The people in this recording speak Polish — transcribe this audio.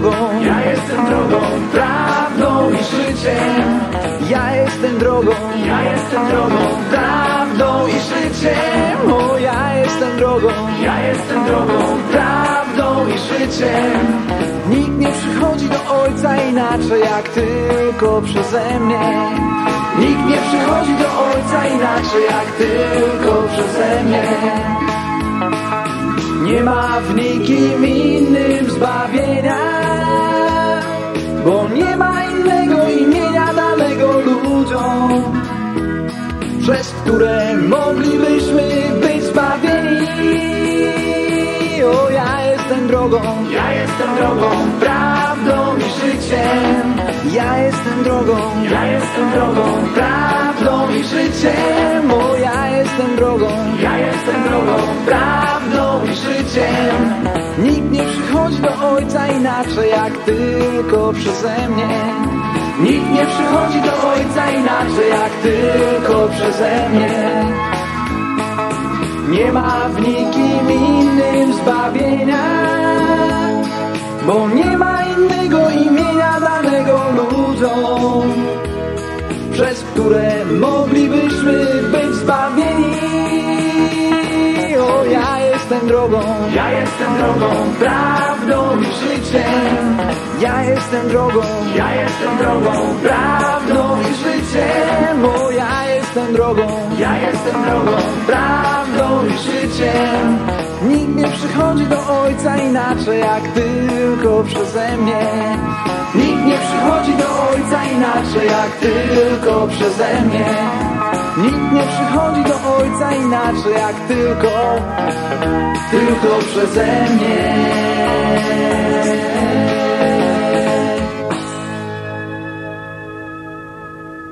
drogą. Ja jestem drogą, prawdą i życiem. Ja jestem drogą. Ja jestem drogą, prawdą i życiem. O, ja jestem drogą. Ja jestem drogą, prawdą i życiem. Nikt nie przychodzi do Ojca inaczej jak tylko przeze mnie. Nikt nie przychodzi do Ojca inaczej jak tylko przeze mnie. Nie ma w nikim innym zbawienia. Które moglibyśmy być zbawieni. O, ja jestem drogą, Ja jestem drogą, prawdą i życiem. ja jestem drogą, Ja jestem drogą, prawdą i życiem. o, ja jestem drogą. Ja jestem drogą, prawdą i życiem. Nikt nie przychodzi do Ojca inaczej jak tylko przeze mnie. Nikt nie przychodzi przeze mnie. Nie ma w nikim innym zbawienia, bo nie ma innego imienia danego ludziom, przez które moglibyśmy być zbawieni. O, ja jestem drogą, Ja jestem drogą, prawdą i życiem. ja jestem drogą, Ja jestem drogą, prawdą i życiem. o, jestem drogą. Ja jestem drogą, prawdą i życiem. Nikt nie przychodzi do Ojca inaczej jak tylko przeze mnie. Nikt nie przychodzi do Ojca inaczej jak tylko przeze mnie. Nikt nie przychodzi do Ojca inaczej jak tylko Tylko przeze mnie.